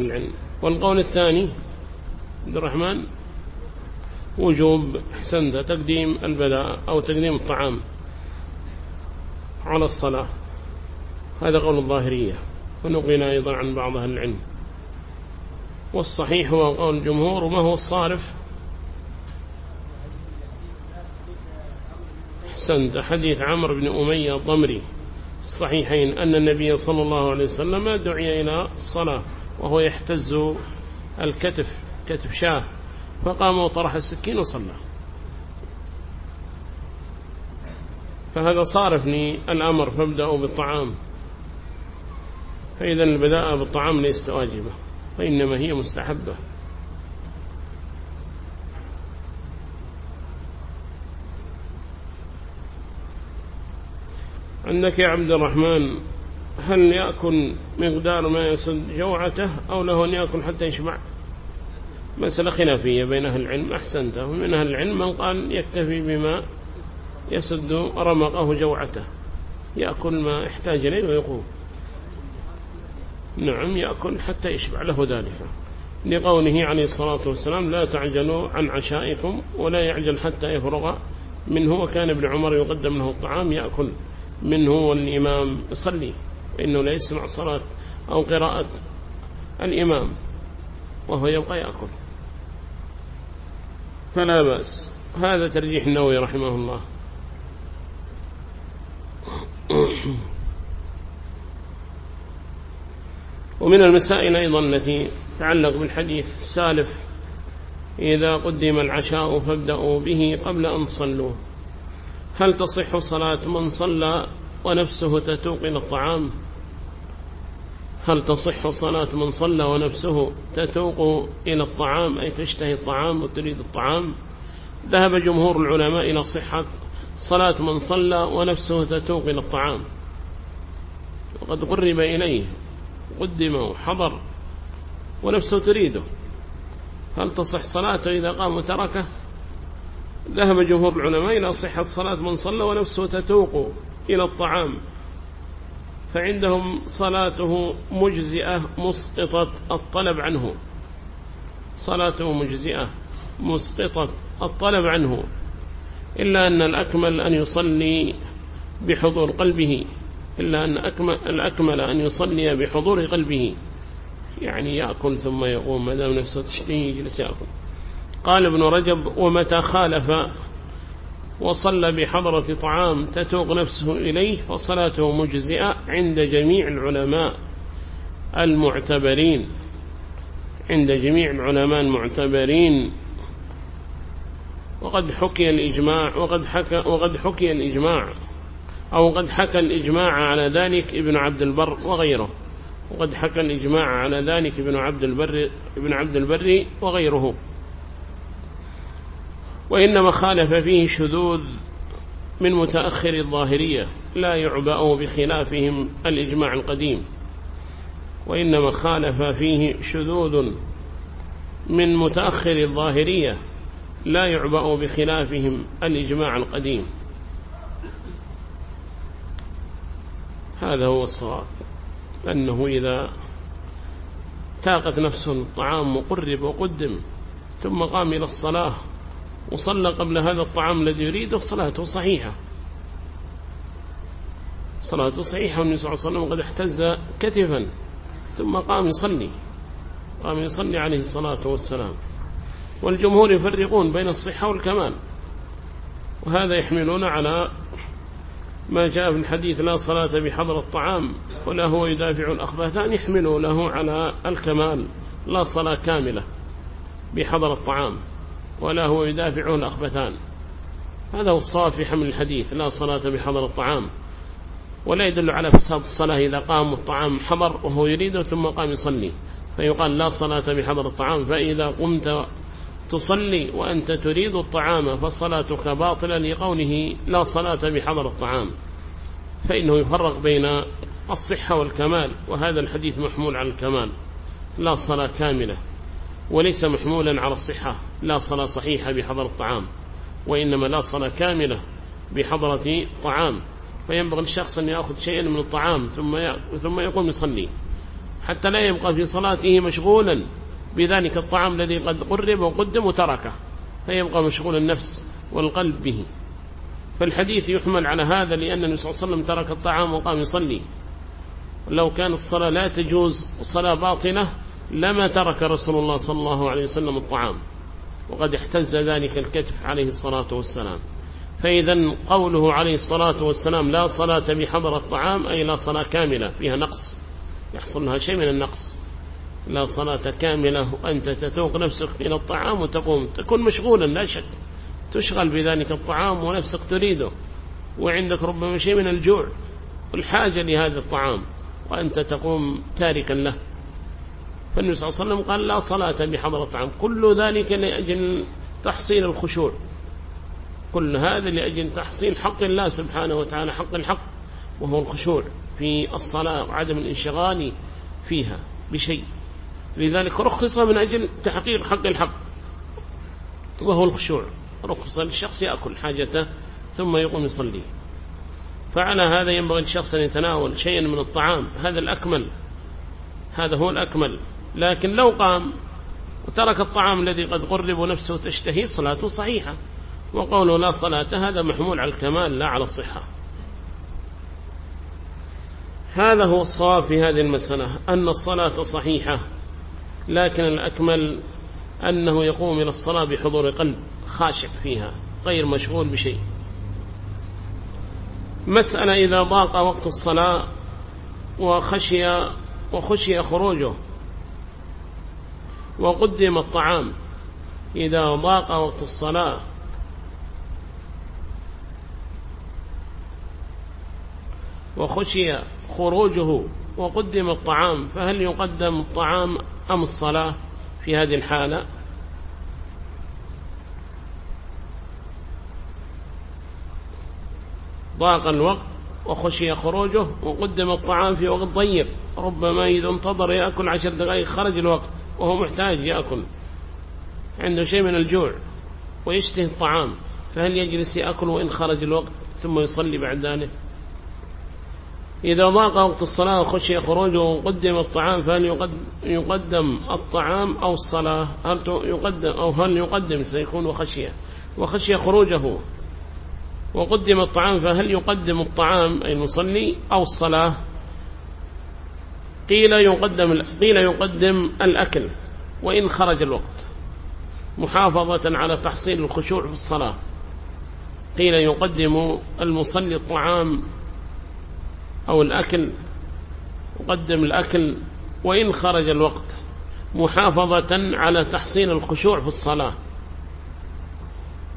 العلم. والقول الثاني عبد الرحمن وجوب حسنت تقديم البداء أو تقديم الطعام على الصلاة. هذا قول الظاهرية ونقلنا أيضا عن بعض أهل العلم. والصحيح هو قول الجمهور وما هو الصارف؟ حسنت حديث عمرو بن أمية الضمري الصحيحين أن النبي صلى الله عليه وسلم دعي إلى الصلاة. وهو يحتز الكتف كتف شاه. فقام وطرح السكين وصلى فهذا صارفني الأمر فابدأوا بالطعام. فإذا البداء بالطعام ليست واجبة وإنما هي مستحبة. عندك يا عبد الرحمن هل يأكل مقدار ما يسد جوعته أو له أن يأكل حتى يشبع؟ مسألة خلافية بين أهل العلم أحسنت. ومن أهل العلم من قال يكتفي بما يسد رمقه جوعته. يأكل ما احتاج إليه ويقوم. نعم يأكل حتى يشبع له ذلك. لقوله عليه الصلاة والسلام لا تعجلوا عن عشائكم ولا يعجل حتى يفرغ منه. وكان ابن عمر يقدم له الطعام يأكل منه والإمام يصلي. فإنه لا يسمع صلاة أو قراءة الإمام وهو يبقى يأكل. فلا بأس. هذا ترجيح النووي رحمه الله. ومن المسائل أيضا التي تعلق بالحديث السالف إذا قدم العشاء فابدأوا به قبل أن صلوا. هل تصح صلاة من صلى ونفسه تتوق إلى الطعام؟ هل تصح صلاة من صلى ونفسه تتوق إلى الطعام؟ أي تشتهي الطعام وتريد الطعام؟ ذهب جمهور العلماء إلى صحة صلاة من صلى ونفسه تتوق إلى الطعام. وقد قرب إليه قدم وحضر ونفسه تريده. هل تصح صلاته إذا قام وتركه؟ ذهب جمهور العلماء إلى صحة صلاة من صلى ونفسه تتوق إلى الطعام. فعندهم صلاته مجزئة مسقطة الطلب عنه. صلاته مجزئة مسقطة الطلب عنه. إلا أن الأكمل أن يصلي بحضور قلبه. إلا أن أكمل الأكمل أن يصلي بحضور قلبه. يعني يأكل ثم يقوم ما دام نفسه تشتهي يجلس يأكل. قال ابن رجب ومتى خالف؟ وصلى بحضرة طعام تتوق نفسه إليه فصلاته مجزئة عند جميع العلماء المعتبرين. عند جميع العلماء المعتبرين. وقد حكي الإجماع وقد حكى وقد حكي الإجماع أو قد حكى الإجماع على ذلك ابن عبد البر وغيره. وقد حكى الإجماع على ذلك ابن عبد البر ابن عبد البر وغيره. وإنما خالف فيه شذوذ من متأخر الظاهرية لا يعبأ بخلافهم الإجماع القديم. وإنما خالف فيه شذوذ من متأخر الظاهرية لا يعبأ بخلافهم الإجماع القديم. هذا هو الصواب أنه إذا تاقت نفسه الطعام وقرب وقدم ثم قام إلى الصلاة وصلى قبل هذا الطعام الذي يريده صلاته صحيحة. صلاته صحيحة والنبي صلى الله عليه وسلم قد احتز كتفا ثم قام يصلي. قام يصلي عليه الصلاة والسلام. والجمهور يفرقون بين الصحة والكمال. وهذا يحملون على ما جاء في الحديث لا صلاة بحضر الطعام ولا هو يدافع الأخبثان يحملوا له على الكمال لا صلاة كاملة بحضر الطعام. ولا هو يدافعه الأخبثان هذا هو الصواب في حمل الحديث لا صلاة بحضر الطعام. ولا يدل على فساد الصلاة إذا قام الطعام حضر وهو يريده ثم قام يصلي. فيقال لا صلاة بحضر الطعام فإذا قمت تصلي وأنت تريد الطعام فصلاتك باطلة لقوله لا صلاة بحضر الطعام. فإنه يفرق بين الصحة والكمال وهذا الحديث محمول على الكمال. لا صلاة كاملة. وليس محمولا على الصحة لا صلاة صحيحة بحضر الطعام وإنما لا صلاة كاملة بحضرة طعام. فينبغي الشخص أن يأخذ شيئا من الطعام ثم ثم يقوم يصلي. حتى لا يبقى في صلاته مشغولا بذلك الطعام الذي قد قرب وقدم وتركه. فيبقى مشغول النفس والقلب به. فالحديث يحمل على هذا لأن النبي صلى الله عليه وسلم ترك الطعام وقام يصلي. لو كان الصلاة لا تجوز صلاة باطنة لما ترك رسول الله صلى الله عليه وسلم الطعام وقد احتز ذلك الكتف عليه الصلاة والسلام. فإذا قوله عليه الصلاة والسلام لا صلاة بحضر الطعام أي لا صلاة كاملة فيها نقص يحصل لها شيء من النقص. لا صلاة كاملة وأنت تتوق نفسك إلى الطعام وتقوم تكون مشغولا لا شك. تشغل بذلك الطعام ونفسك تريده وعندك ربما شيء من الجوع والحاجة لهذا الطعام وأنت تقوم تاركا له. فالنبي صلى الله عليه وسلم قال لا صلاة بحضر الطعام كل ذلك لأجل تحصيل الخشوع. كل هذا لأجل تحصيل حق الله سبحانه وتعالى حق الحق وهو الخشوع في الصلاة وعدم الانشغال فيها بشيء. لذلك رخص من أجل تحقيق حق الحق وهو الخشوع. رخص للشخص يأكل حاجته ثم يقوم يصلي. فعلى هذا ينبغي الشخص أن يتناول شيئا من الطعام. هذا الأكمل هذا هو الأكمل. لكن لو قام وترك الطعام الذي قد قرب نفسه تشتهي صلاته صحيحة. وقوله لا صلاة هذا محمول على الكمال لا على الصحة. هذا هو الصواب في هذه المسألة أن الصلاة صحيحة. لكن الأكمل أنه يقوم إلى الصلاة بحضور قلب خاشع فيها غير مشغول بشيء. مسألة إذا ضاق وقت الصلاة وخشي وخشي خروجه وقدم الطعام إذا ضاق وقت الصلاة. وخشي خروجه وقدم الطعام. فهل يقدم الطعام أم الصلاة في هذه الحالة؟ ضاق الوقت وخشي خروجه وقدم الطعام في وقت ضيق. ربما إذا انتظر يأكل عشر دقائق خرج الوقت. وهو محتاج يأكل. عنده شيء من الجوع ويشتهي الطعام فهل يجلس يأكل وإن خرج الوقت ثم يصلي بعد ذلك؟ إذا ضاق وقت الصلاة وخشي خروجه وقدم الطعام فهل يقدم الطعام أو الصلاة؟ هل يقدم أو هل يقدم؟ سيكون وخشية وخشي خروجه. وقدم الطعام فهل يقدم الطعام أي المصلي أو الصلاة؟ قيل يقدم قيل يقدم الأكل وإن خرج الوقت. محافظة على تحصيل الخشوع في الصلاة. قيل يقدم المصلي الطعام أو الأكل يقدم الأكل وإن خرج الوقت. محافظة على تحصيل الخشوع في الصلاة.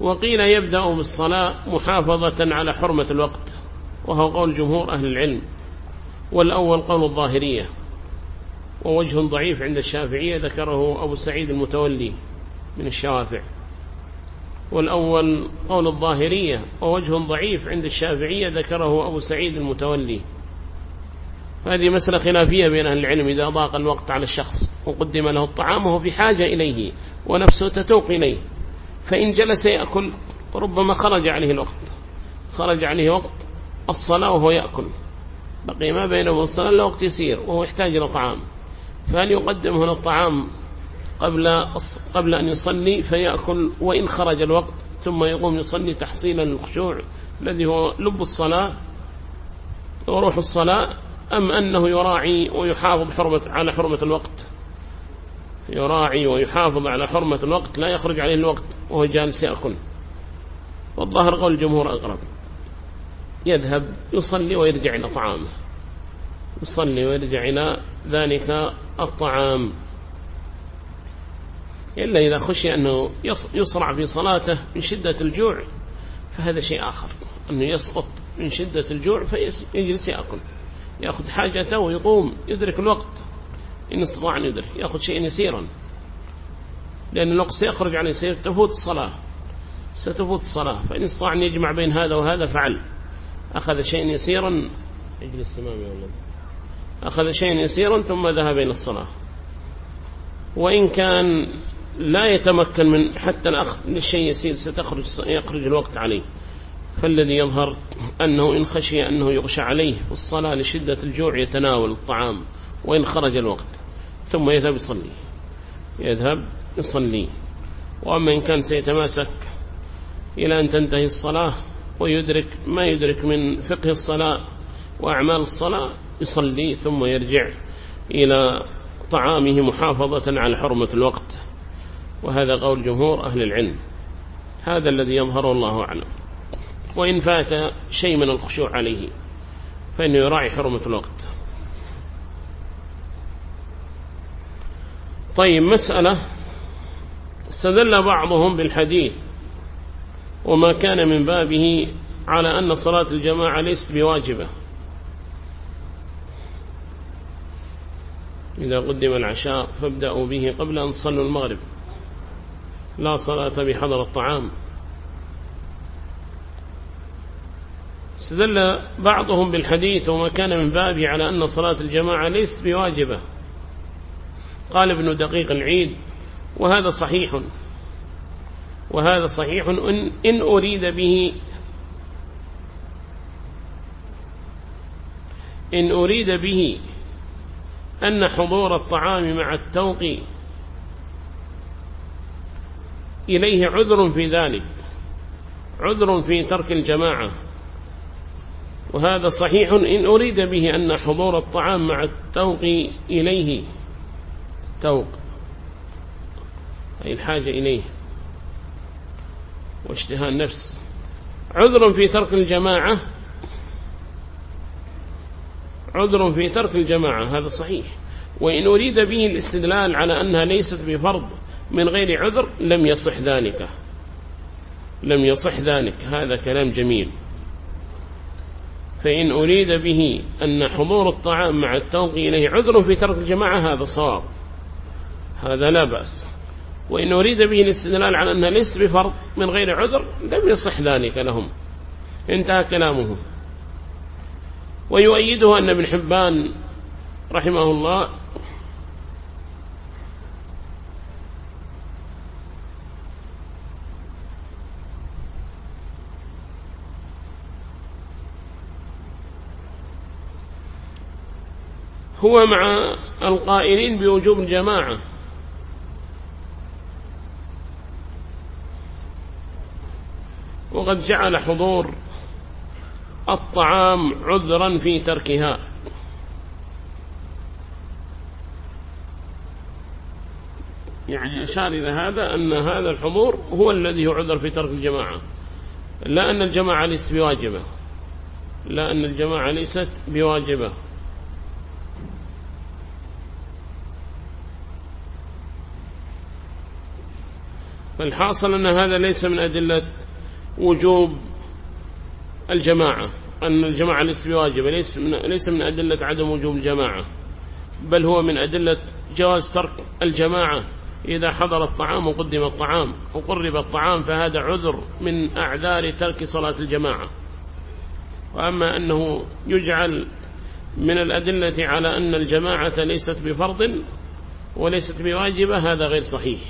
وقيل يبدأ بالصلاة محافظة على حرمة الوقت وهو قول جمهور أهل العلم. والأول قول الظاهرية. ووجه ضعيف عند الشافعية ذكره أبو سعيد المتولي من الشوافع والأول قول الظاهرية ووجه ضعيف عند الشافعية ذكره أبو سعيد المتولي. هذه مسألة خلافية بين أهل العلم إذا ضاق الوقت على الشخص وقدم له الطعام وهو في حاجة إليه ونفسه تتوق إليه. فإن جلس يأكل ربما خرج عليه الوقت. خرج عليه وقت الصلاة وهو يأكل. بقي ما بينه وبين الصلاة إلا وقت يسير وهو يحتاج إلى طعام. فهل يقدم هنا الطعام قبل قبل أن يصلي فيأكل وإن خرج الوقت ثم يقوم يصلي تحصيلا للخشوع الذي هو لب الصلاة وروح الصلاة أم أنه يراعي ويحافظ حرمة على حرمة الوقت؟ يراعي ويحافظ على حرمة الوقت لا يخرج عليه الوقت وهو جالس يأكل. والظاهر قول الجمهور أقرب. يذهب يصلي ويرجع إلى طعامه. يصلي ويرجع إلى ذلك الطعام. إلا إذا خشي أنه يصرع في صلاته من شدة الجوع فهذا شيء آخر. أنه يسقط من شدة الجوع فيجلس يأكل. يأخذ حاجته ويقوم يدرك الوقت. إن استطاع أن يدرك يأخذ شيئا يسيرا. لأن الوقت سيخرج عن يسير تفوت الصلاة. ستفوت الصلاة. فإن استطاع أن يجمع بين هذا وهذا فعل. أخذ شيئا يسيرا. اجلس تمام يا ولد. أخذ شيئا يسيرا ثم ذهب إلى الصلاة. وإن كان لا يتمكن من حتى الأخذ للشيء يسير ستخرج يخرج الوقت عليه. فالذي يظهر أنه إن خشي أنه يغشى عليه والصلاة لشدة الجوع يتناول الطعام وإن خرج الوقت ثم يذهب يصلي. يذهب يصلي. وأما إن كان سيتماسك إلى أن تنتهي الصلاة ويدرك ما يدرك من فقه الصلاة وأعمال الصلاة يصلي ثم يرجع إلى طعامه محافظة على حرمة الوقت. وهذا قول جمهور أهل العلم. هذا الذي يظهر الله أعلم. وإن فات شيء من الخشوع عليه فإنه يراعي حرمة الوقت. طيب مسألة استدل بعضهم بالحديث وما كان من بابه على أن صلاة الجماعة ليست بواجبة. إذا قدم العشاء فابدأوا به قبل أن تصلوا المغرب. لا صلاة بحضر الطعام. استدل بعضهم بالحديث وما كان من بابه على أن صلاة الجماعة ليست بواجبة. قال ابن دقيق العيد وهذا صحيح. وهذا صحيح إن, إن أريد به إن أريد به أن حضور الطعام مع التوق إليه عذر في ذلك عذر في ترك الجماعة. وهذا صحيح إن أريد به أن حضور الطعام مع التوق إليه توق أي الحاجة إليه واشتهاء النفس. عذر في ترك الجماعة عذر في ترك الجماعة هذا صحيح. وإن أريد به الاستدلال على أنها ليست بفرض من غير عذر لم يصح ذلك. لم يصح ذلك هذا كلام جميل. فإن أريد به أن حضور الطعام مع التوقي إليه عذر في ترك الجماعة هذا صواب. هذا لا بأس. وإن أريد به الاستدلال على أنها ليست بفرض من غير عذر لم يصح ذلك لهم. انتهى كلامه. ويؤيده أن ابن حبان رحمه الله هو مع القائلين بوجوب الجماعة وقد جعل حضور الطعام عذرا في تركها. يعني أشار إلى هذا أن هذا الحضور هو الذي يعذر في ترك الجماعة. لا أن الجماعة ليست بواجبة. لا أن الجماعة ليست بواجبة. فالحاصل أن هذا ليس من أدلة وجوب الجماعة أن الجماعة ليس بواجبة ليس من, ليس من أدلة عدم وجوب الجماعة بل هو من أدلة جواز ترك الجماعة إذا حضر الطعام وقدم الطعام وقرب الطعام فهذا عذر من أعذار ترك صلاة الجماعة. وأما أنه يجعل من الأدلة على أن الجماعة ليست بفرض وليست بواجبة هذا غير صحيح.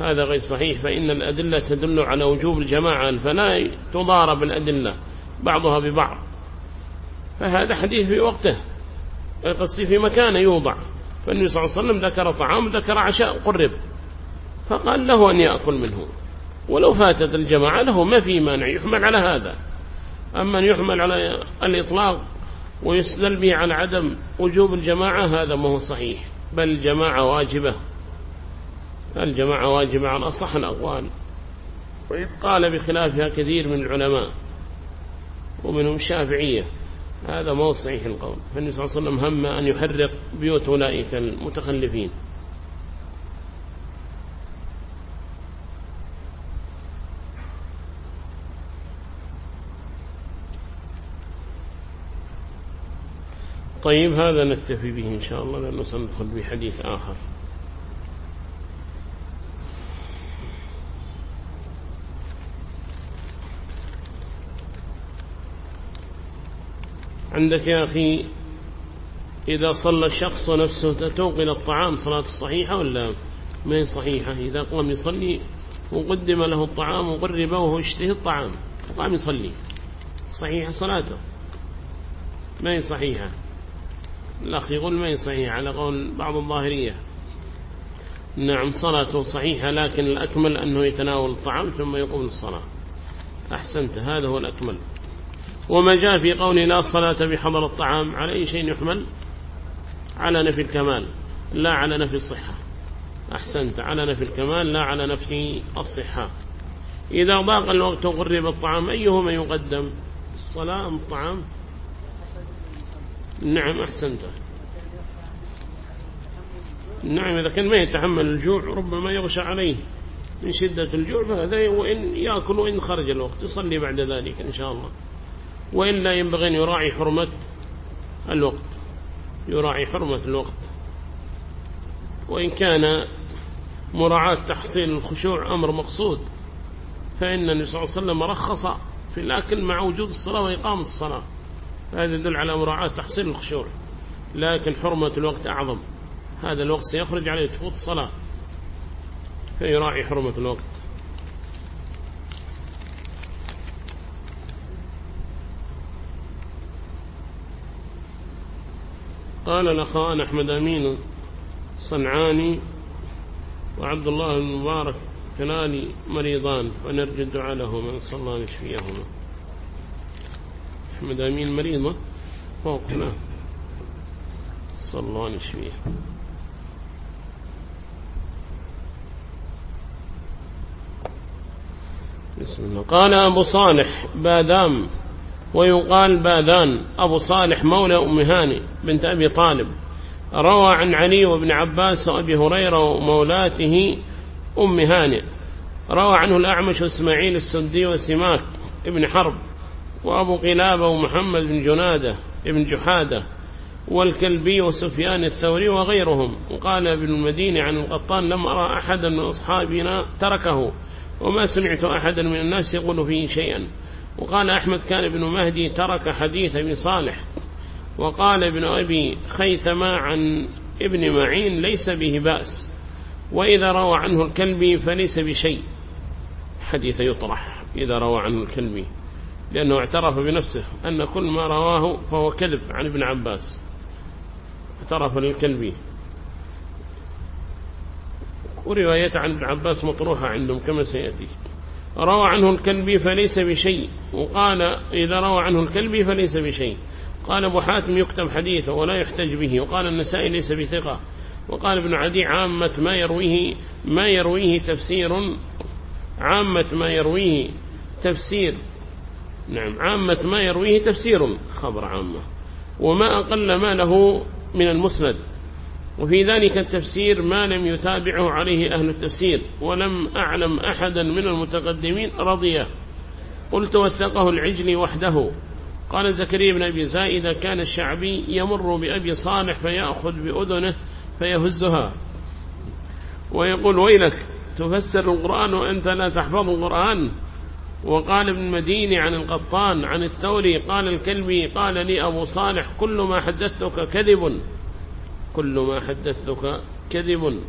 هذا غير صحيح فإن الأدلة تدل على وجوب الجماعة فلا تضارب الأدلة بعضها ببعض. فهذا حديث في وقته. قصي في مكان يوضع. فالنبي صلى الله عليه وسلم ذكر طعام ذكر عشاء قرب. فقال له أن يأكل منه. ولو فاتت الجماعة له ما في مانع يحمل على هذا. أما أن يحمل على الإطلاق ويسدل به على عدم وجوب الجماعة هذا ما هو صحيح. بل الجماعة واجبة. الجماعة واجبة على أصح الأقوال. وإذ قال بخلافها كثير من العلماء ومنهم الشافعية هذا ما هو صحيح القول. فالنبي صلى الله عليه وسلم هم أن يحرق بيوت أولئك المتخلفين. طيب هذا نكتفي به إن شاء الله لأنه سندخل بحديث آخر. عندك يا أخي إذا صلى الشخص ونفسه تتوق إلى الطعام صلاة صحيحة ولا ما هي صحيحة؟ إذا قام يصلي وقدم له الطعام وقربه وهو يشتهي الطعام قام يصلي. صحيحة صلاته. ما هي صحيحة؟ الأخ يقول ما صحيح على قول بعض الظاهرية. نعم صلاته صحيحة لكن الأكمل أنه يتناول الطعام ثم يقوم الصلاة. أحسنت هذا هو الأكمل. وما جاء في قول لا صلاة بحضر الطعام على أي شيء يحمل؟ على نفي الكمال لا على نفي الصحة. أحسنت على نفي الكمال لا على نفي الصحة. إذا ضاق الوقت وقرب الطعام أيهما يقدم؟ الصلاة أم الطعام؟ نعم أحسنت. نعم إذا كان ما يتحمل الجوع ربما يغشى عليه. من شدة الجوع فهذا وإن يأكل وإن خرج الوقت يصلي بعد ذلك إن شاء الله. وإلا ينبغي أن يراعي حرمة الوقت. يراعي حرمة الوقت. وإن كان مراعاة تحصيل الخشوع أمر مقصود فإن النبي صلى الله عليه وسلم رخص في الأكل مع وجود الصلاة وإقامة الصلاة. هذا يدل على مراعاة تحصيل الخشوع. لكن حرمة الوقت أعظم. هذا الوقت سيخرج عليه تفوت الصلاة. فيراعي حرمة الوقت. قال الأخوان أحمد أمين صنعاني وعبد الله المبارك كلاني مريضان ونرجو الدعاء لهما نسأل الله أن يشفيهما. أحمد أمين مريضة؟ فوق هنا نسأل الله أن يشفيه. بسم الله. قال أبو صالح بادام ويقال باذان أبو صالح مولى أم هاني بنت أبي طالب. روى عن علي وابن عباس وأبي هريرة ومولاته أم هانئ روى عنه الأعمش واسماعيل السدي وسماك ابن حرب وأبو قلابة ومحمد بن جنادة ابن جحادة والكلبي وسفيان الثوري وغيرهم. وقال ابن المدينة عن القطان لم أرى أحدا من أصحابنا تركه. وما سمعت أحدا من الناس يقول فيه شيئا. وقال أحمد كان ابن مهدي ترك حديث ابن صالح وقال ابن أبي خيثما عن ابن معين ليس به بأس وإذا روى عنه الكلبي فليس بشيء. حديث يطرح إذا روى عنه الكلبي لأنه اعترف بنفسه أن كل ما رواه فهو كذب عن ابن عباس. اعترف للكلبي. ورواية عن ابن عباس مطروحة عندهم كما سيأتي. روى عنه الكلبي فليس بشيء. وقال إذا روى عنه الكلبي فليس بشيء. قال أبو حاتم يكتب حديثه ولا يحتج به. وقال النسائي ليس بثقة. وقال ابن عدي عامة ما يرويه ما يرويه تفسير عامة ما يرويه تفسير. نعم عامة ما يرويه تفسير خبر عامة. وما أقل ما له من المسند. وفي ذلك التفسير ما لم يتابعه عليه أهل التفسير ولم أعلم أحدا من المتقدمين رضيه قلت وثقه العجلي وحده. قال زكريا بن أبي زائدة كان الشعبي يمر بأبي صالح فيأخذ بأذنه فيهزها. ويقول ويلك تفسر القرآن وأنت لا تحفظ القرآن. وقال ابن مديني عن القطان عن الثوري قال الكلبي قال لي أبو صالح كل ما حدثتك كذب. كل ما حدثتك كذب.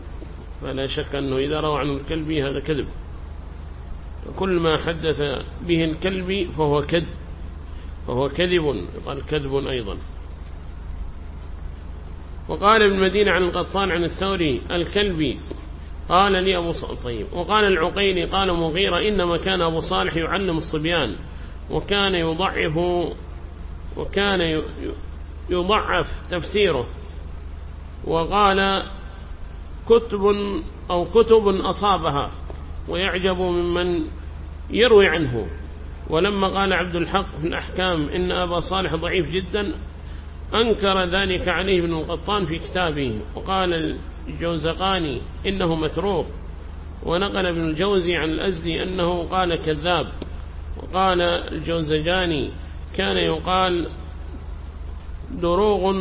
فلا شك أنه إذا روى عن الكلبي هذا كذب. كل ما حدث به الكلبي فهو كذب فهو كذب قال كذب أيضا. وقال ابن مدينة عن القطان عن الثوري الكلبي قال لي أبو صالح طيب. وقال العقيلي قال مغيرة إنما كان أبو صالح يعلم الصبيان وكان يضعف وكان يضعف تفسيره. وقال كتب أو كتب أصابها ويعجب ممن يروي عنه. ولما قال عبد الحق في الأحكام إن أبا صالح ضعيف جدا أنكر ذلك عليه ابن القطان في كتابه وقال الجوزقاني إنه متروك. ونقل ابن الجوزي عن الأزدي أنه قال كذاب. وقال الجوزجاني كان يقال دروغ,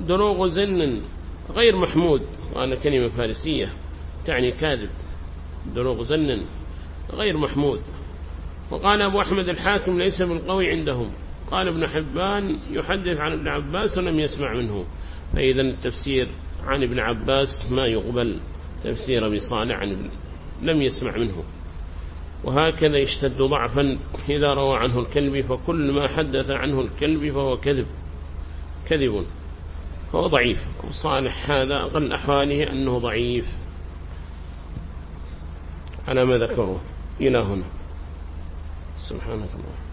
دروغ زن. غير محمود وأنا كلمة فارسية تعني كاذب دروغ زن غير محمود. وقال أبو أحمد الحاكم ليس بالقوي عندهم. قال ابن حبان يحدث عن ابن عباس ولم يسمع منه. فإذا التفسير عن ابن عباس ما يقبل تفسير أبي صالح عن ابن لم يسمع منه. وهكذا يشتد ضعفا إذا روى عنه الكلب فكل ما حدث عنه الكلب فهو كذب. كذب. هو ضعيف. وصالح هذا أقل أحواله أنه ضعيف. على ما ذكره. إلى هنا. سبحانك الله